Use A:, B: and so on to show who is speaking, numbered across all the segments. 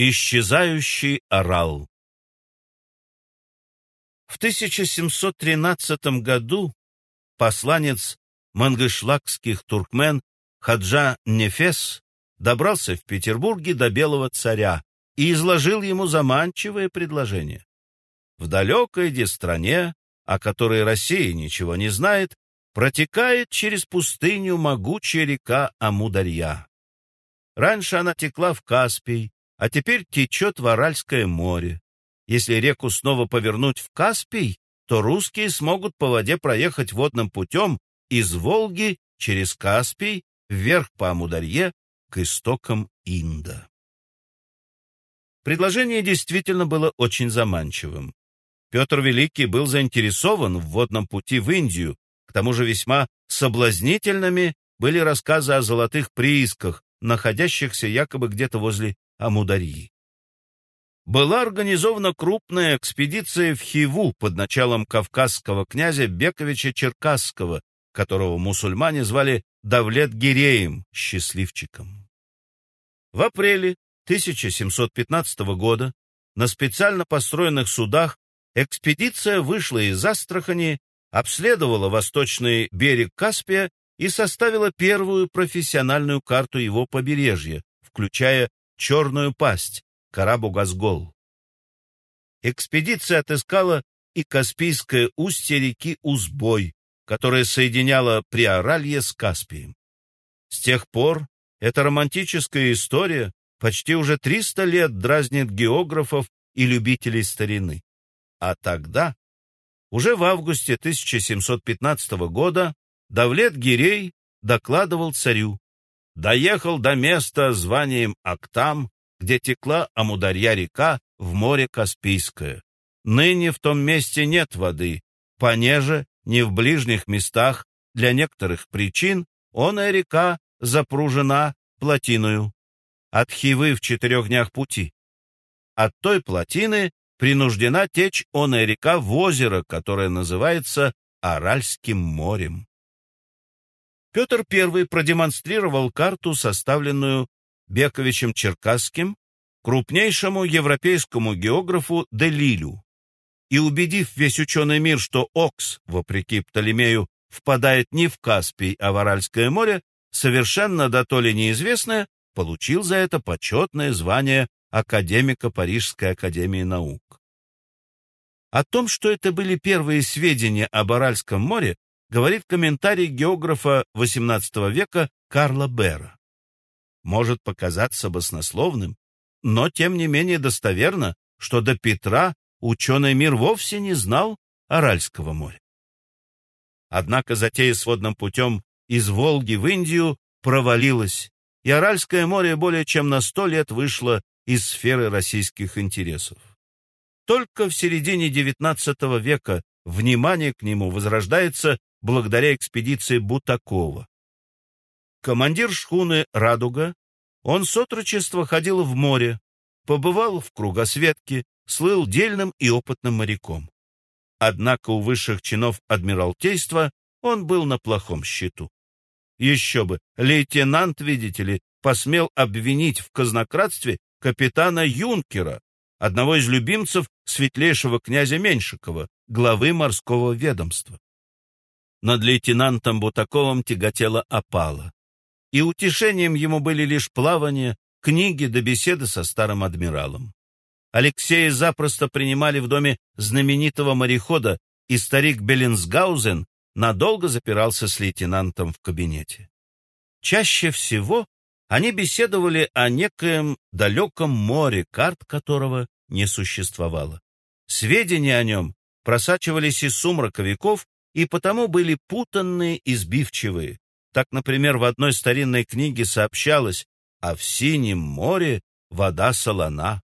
A: Исчезающий орал В 1713 году посланец мангышлакских туркмен Хаджа Нефес добрался в Петербурге до Белого царя и изложил ему заманчивое предложение. В далекой де стране, о которой Россия ничего не знает, протекает через пустыню могучая река Амударья. Раньше она текла в Каспий, а теперь течет в Аральское море. Если реку снова повернуть в Каспий, то русские смогут по воде проехать водным путем из Волги через Каспий вверх по Амударье к истокам Инда. Предложение действительно было очень заманчивым. Петр Великий был заинтересован в водном пути в Индию, к тому же весьма соблазнительными были рассказы о золотых приисках, находящихся якобы где-то возле Амударьи. Была организована крупная экспедиция в Хиву под началом кавказского князя Бековича Черкасского, которого мусульмане звали Давлет-Гиреем, счастливчиком. В апреле 1715 года на специально построенных судах экспедиция вышла из Астрахани, обследовала восточный берег Каспия и составила первую профессиональную карту его побережья, включая Черную пасть, Карабу-Газгол. Экспедиция отыскала и Каспийское устье реки Узбой, которое соединяло Приоралье с Каспием. С тех пор эта романтическая история почти уже 300 лет дразнит географов и любителей старины. А тогда, уже в августе 1715 года, Давлет Гирей докладывал царю, доехал до места званием Актам, где текла Амударья река в море Каспийское. Ныне в том месте нет воды, понеже, не в ближних местах, для некоторых причин, оная река запружена плотиною. От Хивы в четырех днях пути. От той плотины принуждена течь оная река в озеро, которое называется Аральским морем. Петр I продемонстрировал карту, составленную Бековичем Черкасским, крупнейшему европейскому географу Делилю. И убедив весь ученый мир, что Окс, вопреки Птолемею, впадает не в Каспий, а в Аральское море, совершенно до то ли неизвестное, получил за это почетное звание академика Парижской академии наук. О том, что это были первые сведения об Аральском море, говорит комментарий географа XVIII века Карла Бера. Может показаться баснословным, но тем не менее достоверно, что до Петра ученый мир вовсе не знал Аральского моря. Однако затея с водным путем из Волги в Индию провалилась, и Аральское море более чем на сто лет вышло из сферы российских интересов. Только в середине XIX века внимание к нему возрождается благодаря экспедиции Бутакова. Командир шхуны «Радуга», он с отрочества ходил в море, побывал в кругосветке, слыл дельным и опытным моряком. Однако у высших чинов Адмиралтейства он был на плохом счету. Еще бы, лейтенант, видите ли, посмел обвинить в казнократстве капитана Юнкера, одного из любимцев светлейшего князя Меньшикова, главы морского ведомства. Над лейтенантом Бутаковым тяготела опала, и утешением ему были лишь плавание, книги до да беседы со старым адмиралом. Алексея запросто принимали в доме знаменитого морехода, и старик Беллинсгаузен надолго запирался с лейтенантом в кабинете. Чаще всего они беседовали о некоем далеком море, карт которого не существовало. Сведения о нем просачивались из сумрака веков и потому были путанные и сбивчивые. Так, например, в одной старинной книге сообщалось, а в Синем море вода солона.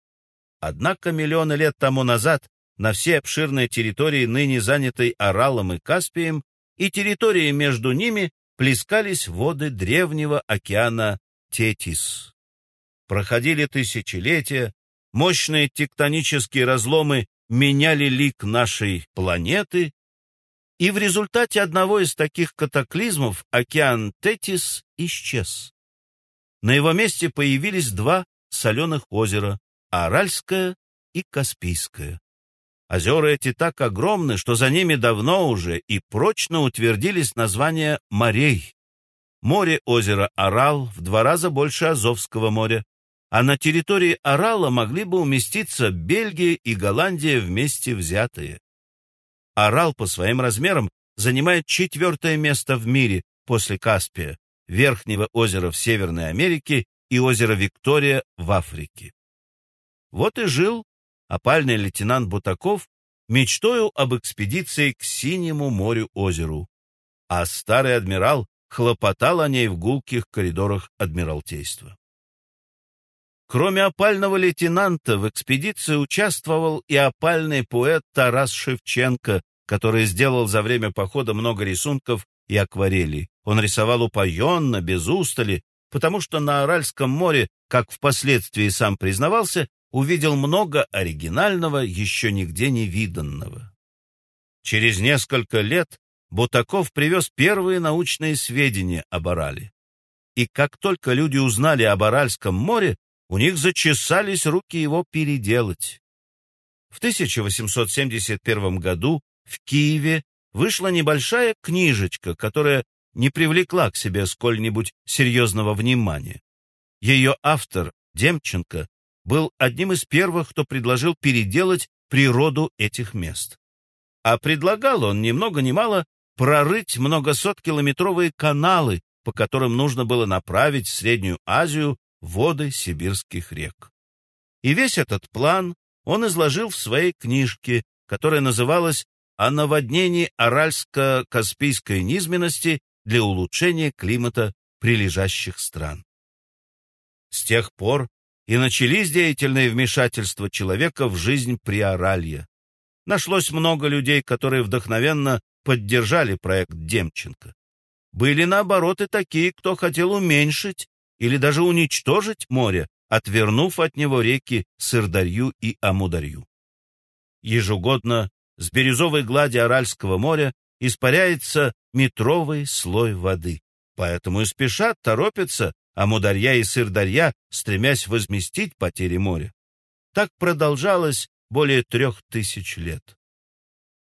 A: Однако миллионы лет тому назад на всей обширной территории, ныне занятой Оралом и Каспием, и территории между ними плескались воды древнего океана Тетис. Проходили тысячелетия, мощные тектонические разломы меняли лик нашей планеты, и в результате одного из таких катаклизмов океан Тетис исчез. На его месте появились два соленых озера Аральское и Каспийское. Озера эти так огромны, что за ними давно уже и прочно утвердились названия морей. Море озера Арал в два раза больше Азовского моря, а на территории Арала могли бы уместиться Бельгия и Голландия вместе взятые. Арал по своим размерам занимает четвертое место в мире после Каспия, Верхнего озера в Северной Америке и озера Виктория в Африке. Вот и жил опальный лейтенант Бутаков мечтою об экспедиции к Синему морю-озеру, а старый адмирал хлопотал о ней в гулких коридорах Адмиралтейства. Кроме опального лейтенанта, в экспедиции участвовал и опальный поэт Тарас Шевченко, который сделал за время похода много рисунков и акварелей. Он рисовал упоенно, без устали, потому что на Аральском море, как впоследствии сам признавался, увидел много оригинального, еще нигде не виданного. Через несколько лет Бутаков привез первые научные сведения об Арале. И как только люди узнали об Аральском море, у них зачесались руки его переделать. В 1871 году в Киеве вышла небольшая книжечка, которая не привлекла к себе сколь-нибудь серьезного внимания. Ее автор, Демченко, был одним из первых, кто предложил переделать природу этих мест. А предлагал он ни много ни мало прорыть многосоткилометровые каналы, по которым нужно было направить Среднюю Азию воды сибирских рек. И весь этот план он изложил в своей книжке, которая называлась «О наводнении Аральско-Каспийской низменности для улучшения климата прилежащих стран». С тех пор и начались деятельные вмешательства человека в жизнь Приоралья. Нашлось много людей, которые вдохновенно поддержали проект Демченко. Были, наоборот, и такие, кто хотел уменьшить или даже уничтожить море, отвернув от него реки Сырдарью и Амударью. Ежегодно с бирюзовой глади Аральского моря испаряется метровый слой воды. Поэтому и спешат, торопятся Амударья и Сырдарья, стремясь возместить потери моря. Так продолжалось более трех тысяч лет.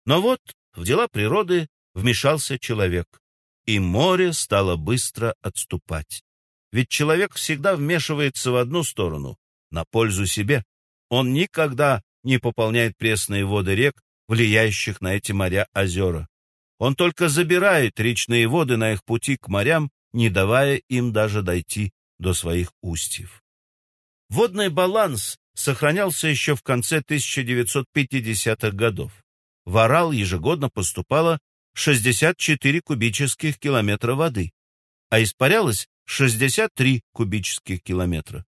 A: Но вот в дела природы вмешался человек, и море стало быстро отступать. Ведь человек всегда вмешивается в одну сторону, на пользу себе. Он никогда не пополняет пресные воды рек, влияющих на эти моря-озера. Он только забирает речные воды на их пути к морям, не давая им даже дойти до своих устьев. Водный баланс сохранялся еще в конце 1950-х годов. В Орал ежегодно поступало 64 кубических километра воды, а испарялось 63 кубических километра.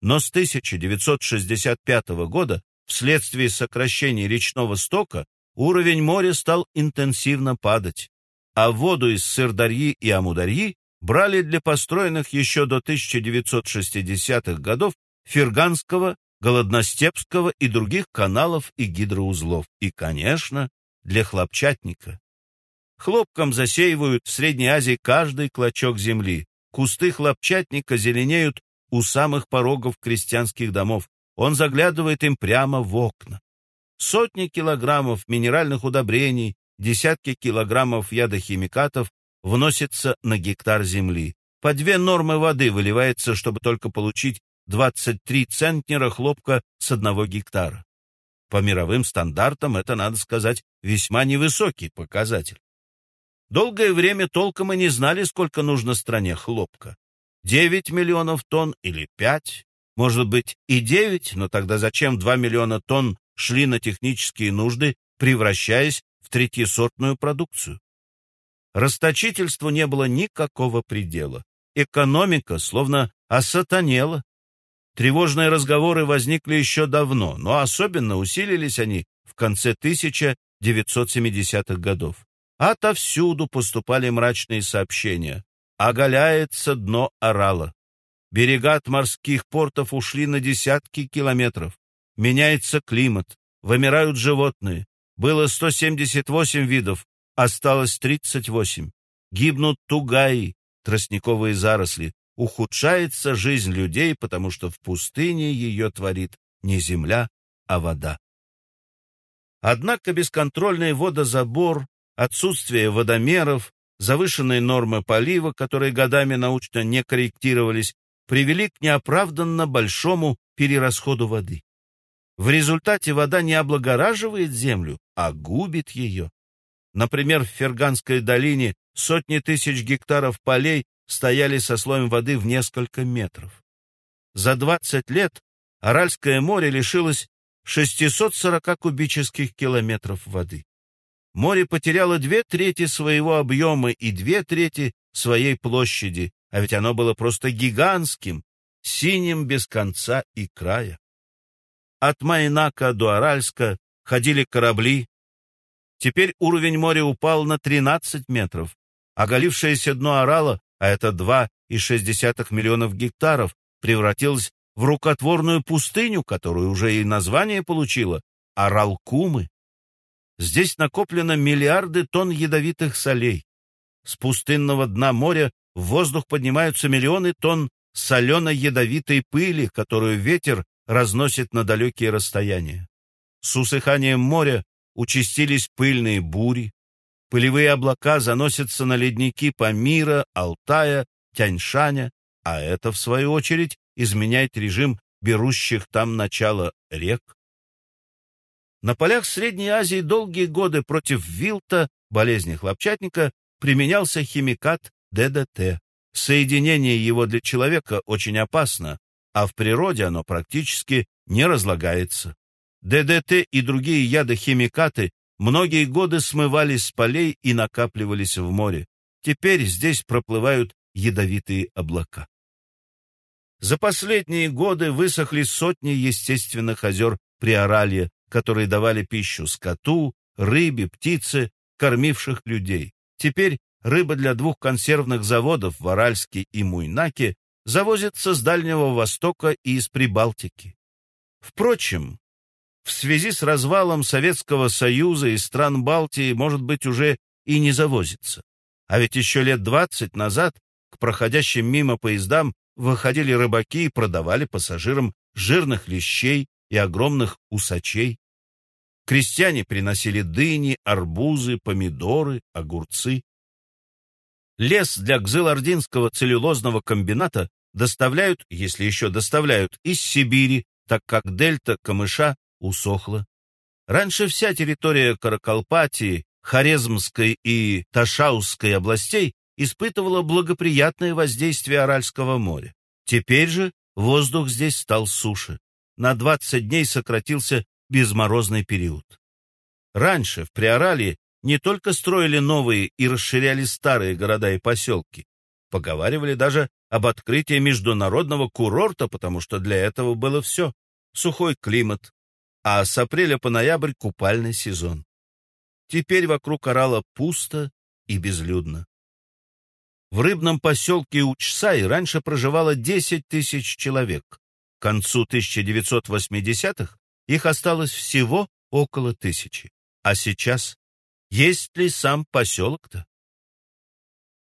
A: Но с 1965 года вследствие сокращения речного стока уровень моря стал интенсивно падать, а воду из Сырдарьи и Амударьи брали для построенных еще до 1960-х годов Ферганского, Голодностепского и других каналов и гидроузлов, и, конечно, для хлопчатника. Хлопком засеивают в Средней Азии каждый клочок земли, Кусты хлопчатника зеленеют у самых порогов крестьянских домов. Он заглядывает им прямо в окна. Сотни килограммов минеральных удобрений, десятки килограммов ядохимикатов вносятся на гектар земли. По две нормы воды выливается, чтобы только получить 23 центнера хлопка с одного гектара. По мировым стандартам это, надо сказать, весьма невысокий показатель. Долгое время толком и не знали, сколько нужно стране хлопка. Девять миллионов тонн или пять, может быть и девять, но тогда зачем два миллиона тонн шли на технические нужды, превращаясь в третьесортную продукцию? Расточительству не было никакого предела. Экономика словно осатанела. Тревожные разговоры возникли еще давно, но особенно усилились они в конце 1970-х годов. Отовсюду поступали мрачные сообщения. Оголяется дно Орала. Берега от морских портов ушли на десятки километров. Меняется климат. Вымирают животные. Было 178 видов, осталось 38. Гибнут тугаи, тростниковые заросли. Ухудшается жизнь людей, потому что в пустыне ее творит не земля, а вода. Однако бесконтрольный водозабор, отсутствие водомеров, завышенные нормы полива, которые годами научно не корректировались, привели к неоправданно большому перерасходу воды. В результате вода не облагораживает землю, а губит ее. Например, в Ферганской долине сотни тысяч гектаров полей стояли со слоем воды в несколько метров. За 20 лет Аральское море лишилось 640 кубических километров воды. Море потеряло две трети своего объема и две трети своей площади, а ведь оно было просто гигантским, синим без конца и края. От Майнака до Аральска ходили корабли. Теперь уровень моря упал на 13 метров. Оголившееся дно Орала, а это 2,6 миллионов гектаров, превратилось в рукотворную пустыню, которую уже и название получила — Аралкумы. Здесь накоплено миллиарды тонн ядовитых солей. С пустынного дна моря в воздух поднимаются миллионы тонн солено-ядовитой пыли, которую ветер разносит на далекие расстояния. С усыханием моря участились пыльные бури, пылевые облака заносятся на ледники Памира, Алтая, Тяньшаня, а это, в свою очередь, изменяет режим берущих там начало рек. На полях Средней Азии долгие годы против вилта, болезни хлопчатника, применялся химикат ДДТ. Соединение его для человека очень опасно, а в природе оно практически не разлагается. ДДТ и другие яды-химикаты многие годы смывались с полей и накапливались в море. Теперь здесь проплывают ядовитые облака. За последние годы высохли сотни естественных озер Приоралья, которые давали пищу скоту, рыбе, птице, кормивших людей. Теперь рыба для двух консервных заводов в Аральске и Муйнаке завозится с Дальнего Востока и из Прибалтики. Впрочем, в связи с развалом Советского Союза и стран Балтии, может быть, уже и не завозится. А ведь еще лет двадцать назад к проходящим мимо поездам выходили рыбаки и продавали пассажирам жирных лещей и огромных усачей. Крестьяне приносили дыни, арбузы, помидоры, огурцы. Лес для Гзылординского целлюлозного комбината доставляют, если еще доставляют, из Сибири, так как дельта камыша усохла. Раньше вся территория Каракалпатии, Хорезмской и Ташаусской областей испытывала благоприятное воздействие Аральского моря. Теперь же воздух здесь стал суше. На 20 дней сократился безморозный период. Раньше в Приорале не только строили новые и расширяли старые города и поселки, поговаривали даже об открытии международного курорта, потому что для этого было все — сухой климат, а с апреля по ноябрь купальный сезон. Теперь вокруг Орала пусто и безлюдно. В рыбном поселке Учсай раньше проживало 10 тысяч человек. К концу 1980-х их осталось всего около тысячи. А сейчас есть ли сам поселок-то?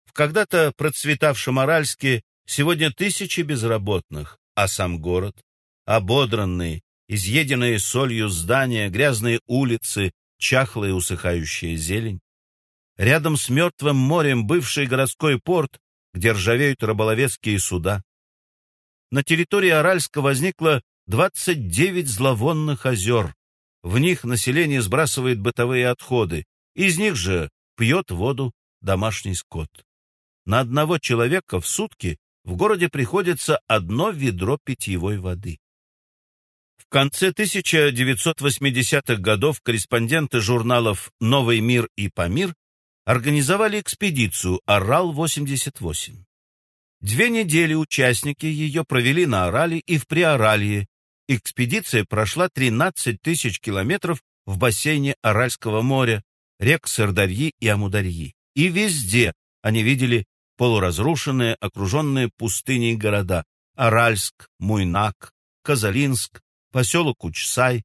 A: В когда-то процветавшем Аральске сегодня тысячи безработных, а сам город, ободранный, изъеденные солью здания, грязные улицы, чахлая усыхающая зелень. Рядом с мертвым морем бывший городской порт, где ржавеют рыболовецкие суда. На территории Аральска возникло 29 зловонных озер. В них население сбрасывает бытовые отходы, из них же пьет воду домашний скот. На одного человека в сутки в городе приходится одно ведро питьевой воды. В конце 1980-х годов корреспонденты журналов «Новый мир» и «Памир» организовали экспедицию «Орал-88». Две недели участники ее провели на Орале и в Приоралье. Экспедиция прошла 13 тысяч километров в бассейне Аральского моря, рек Сырдарьи и Амударьи. И везде они видели полуразрушенные, окруженные пустыней города Аральск, Муйнак, Казалинск, поселок Учсай,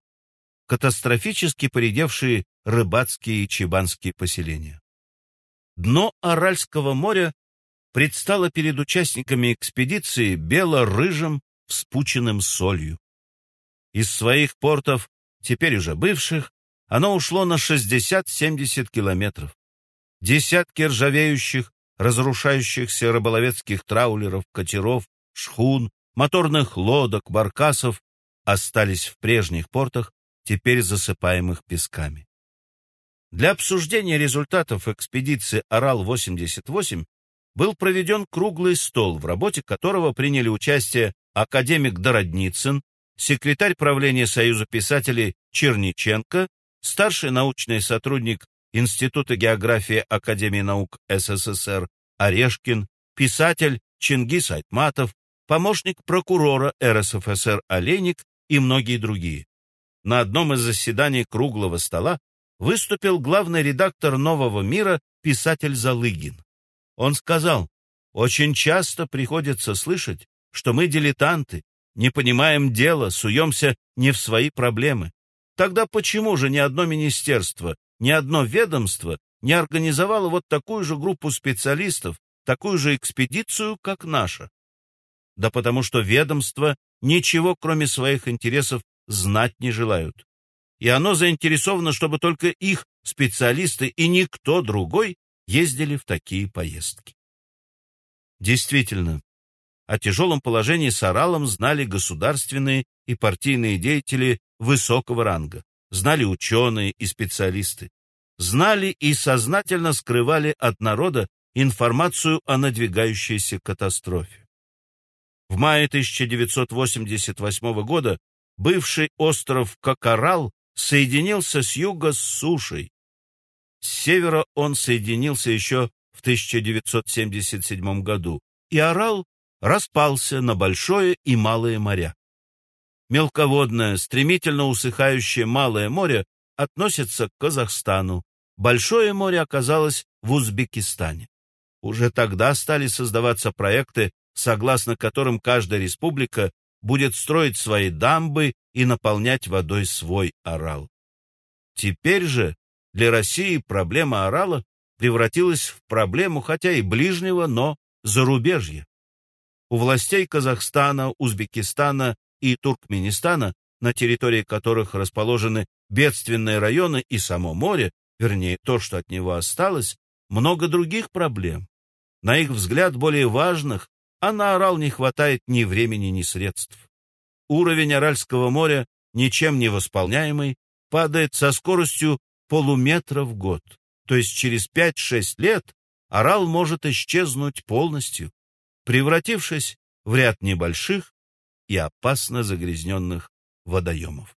A: катастрофически поредевшие рыбацкие и чебанские поселения. Дно Аральского моря предстало перед участниками экспедиции бело-рыжим, вспученным солью. Из своих портов, теперь уже бывших, оно ушло на 60-70 километров. Десятки ржавеющих, разрушающихся рыболовецких траулеров, катеров, шхун, моторных лодок, баркасов остались в прежних портах, теперь засыпаемых песками. Для обсуждения результатов экспедиции «Орал-88» был проведен круглый стол, в работе которого приняли участие академик Дородницын, секретарь правления Союза писателей Черниченко, старший научный сотрудник Института географии Академии наук СССР Орешкин, писатель Чингис Айтматов, помощник прокурора РСФСР Олейник и многие другие. На одном из заседаний круглого стола выступил главный редактор «Нового мира» писатель Залыгин. Он сказал, «Очень часто приходится слышать, что мы дилетанты, не понимаем дела, суемся не в свои проблемы. Тогда почему же ни одно министерство, ни одно ведомство не организовало вот такую же группу специалистов, такую же экспедицию, как наша? Да потому что ведомства ничего, кроме своих интересов, знать не желают. И оно заинтересовано, чтобы только их специалисты и никто другой ездили в такие поездки. Действительно, о тяжелом положении с Оралом знали государственные и партийные деятели высокого ранга, знали ученые и специалисты, знали и сознательно скрывали от народа информацию о надвигающейся катастрофе. В мае 1988 года бывший остров Кокорал соединился с юга с сушей. С севера он соединился еще в 1977 году, и Орал распался на Большое и Малое моря. Мелководное, стремительно усыхающее Малое море относится к Казахстану, Большое море оказалось в Узбекистане. Уже тогда стали создаваться проекты, согласно которым каждая республика будет строить свои дамбы и наполнять водой свой Орал. Теперь же для России проблема Орала превратилась в проблему, хотя и ближнего, но зарубежья. У властей Казахстана, Узбекистана и Туркменистана, на территории которых расположены бедственные районы и само море, вернее, то, что от него осталось, много других проблем. На их взгляд, более важных, а на Орал не хватает ни времени, ни средств. Уровень Аральского моря, ничем не восполняемый, падает со скоростью полуметра в год. То есть через 5-6 лет Орал может исчезнуть полностью, превратившись в ряд небольших и опасно загрязненных водоемов.